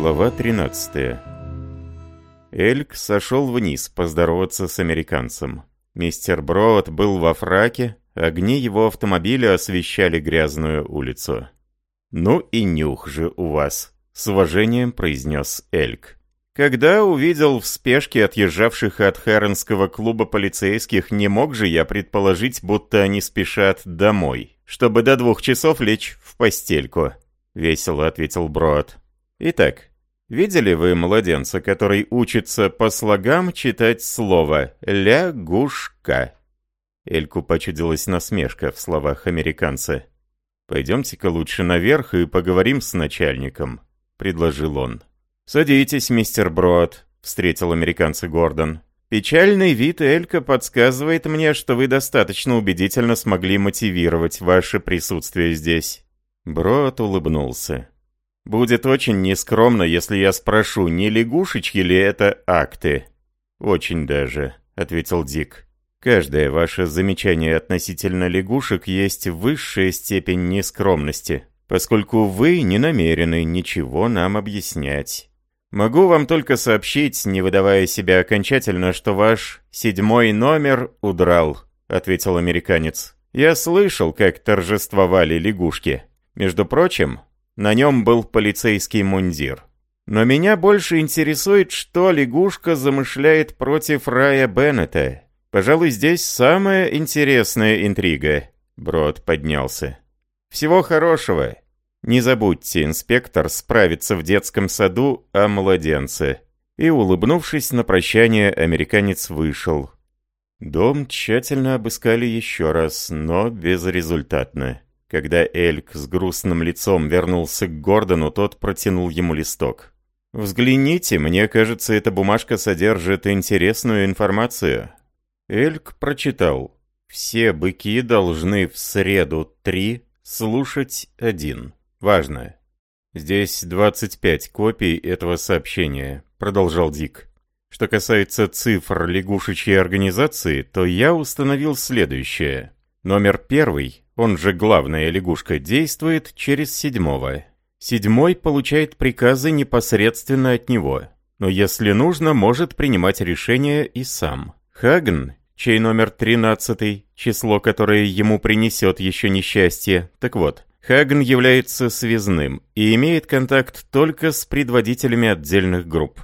Глава 13 Эльк сошел вниз поздороваться с американцем. Мистер Броуд был во фраке, огни его автомобиля освещали грязную улицу. «Ну и нюх же у вас», — с уважением произнес Эльк. Когда увидел в спешке отъезжавших от Хэрронского клуба полицейских, не мог же я предположить, будто они спешат домой, чтобы до двух часов лечь в постельку. — весело ответил Броад. «Итак, видели вы младенца, который учится по слогам читать слово «лягушка»?» Эльку почудилась насмешка в словах американца. «Пойдемте-ка лучше наверх и поговорим с начальником», — предложил он. «Садитесь, мистер Броад», — встретил американца Гордон. «Печальный вид Элька подсказывает мне, что вы достаточно убедительно смогли мотивировать ваше присутствие здесь». Брод улыбнулся. «Будет очень нескромно, если я спрошу, не лягушечки ли это акты?» «Очень даже», — ответил Дик. «Каждое ваше замечание относительно лягушек есть высшая степень нескромности, поскольку вы не намерены ничего нам объяснять. Могу вам только сообщить, не выдавая себя окончательно, что ваш седьмой номер удрал», — ответил американец. «Я слышал, как торжествовали лягушки». Между прочим, на нем был полицейский мундир. Но меня больше интересует, что лягушка замышляет против Рая Беннета. Пожалуй, здесь самая интересная интрига. Брод поднялся. Всего хорошего. Не забудьте, инспектор, справиться в детском саду о младенце. И, улыбнувшись на прощание, американец вышел. Дом тщательно обыскали еще раз, но безрезультатно. Когда Эльк с грустным лицом вернулся к Гордону, тот протянул ему листок. «Взгляните, мне кажется, эта бумажка содержит интересную информацию». Эльк прочитал. «Все быки должны в среду три слушать один. Важно». «Здесь 25 копий этого сообщения», — продолжал Дик. «Что касается цифр лягушечьей организации, то я установил следующее. Номер первый он же главная лягушка, действует через седьмого. Седьмой получает приказы непосредственно от него, но если нужно, может принимать решения и сам. Хаген, чей номер 13, число, которое ему принесет еще несчастье, так вот, Хаген является связным и имеет контакт только с предводителями отдельных групп.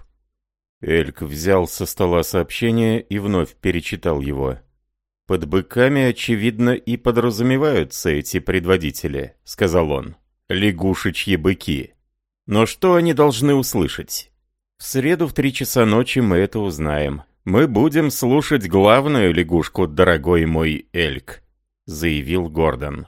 Эльк взял со стола сообщение и вновь перечитал его. «Под быками, очевидно, и подразумеваются эти предводители», — сказал он. «Лягушечьи быки. Но что они должны услышать? В среду в три часа ночи мы это узнаем. Мы будем слушать главную лягушку, дорогой мой Эльк», — заявил Гордон.